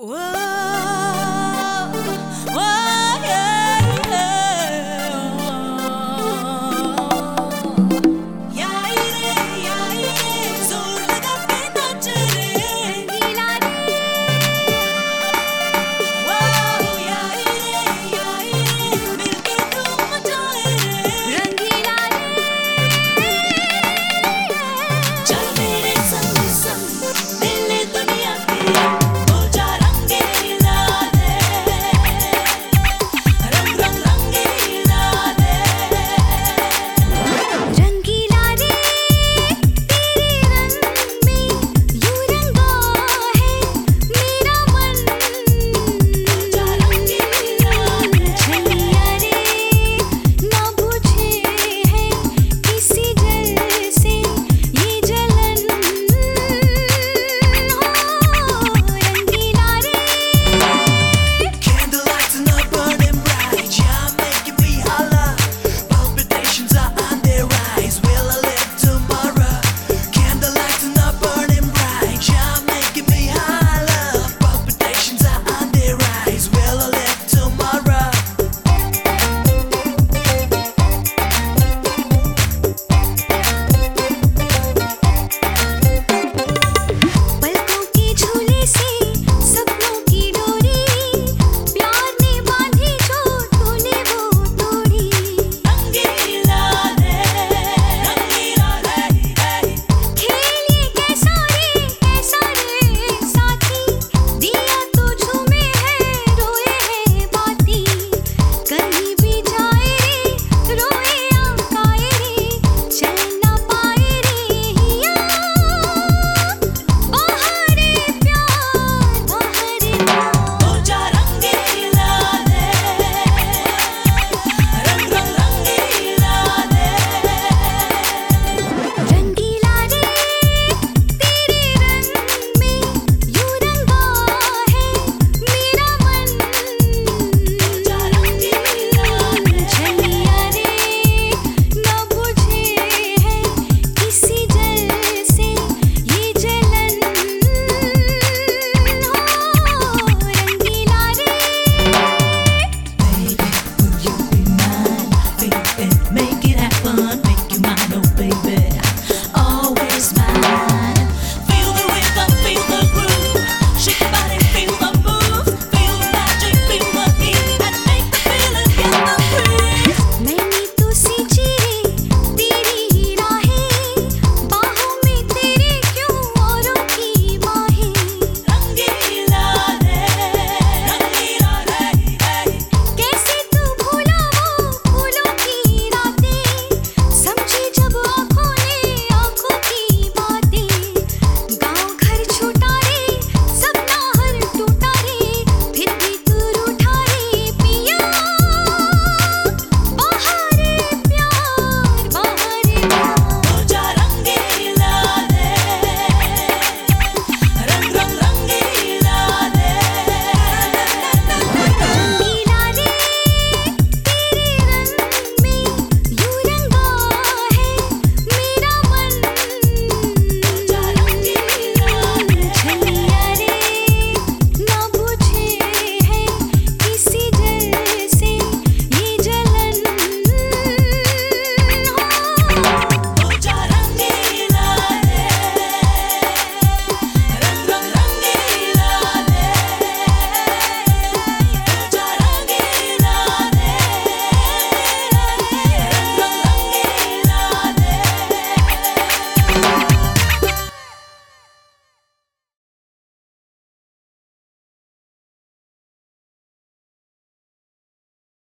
Whoa.